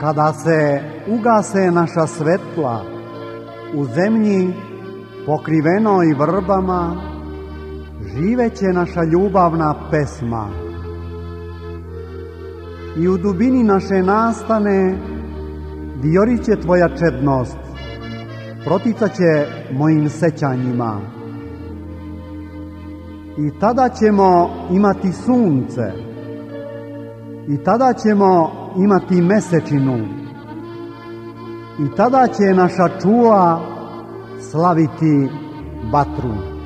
Kada se ugase naša svetla u zemlji pokrivenoj vrbama, živeće naša ljubavna pesma. I u dubini naše nastane vioriće tvoja čednost, proticaće mojim sećanjima. I tada ćemo imati sunce, i tada ćemo imati mesečinu, i tada će naša čula slaviti vatru.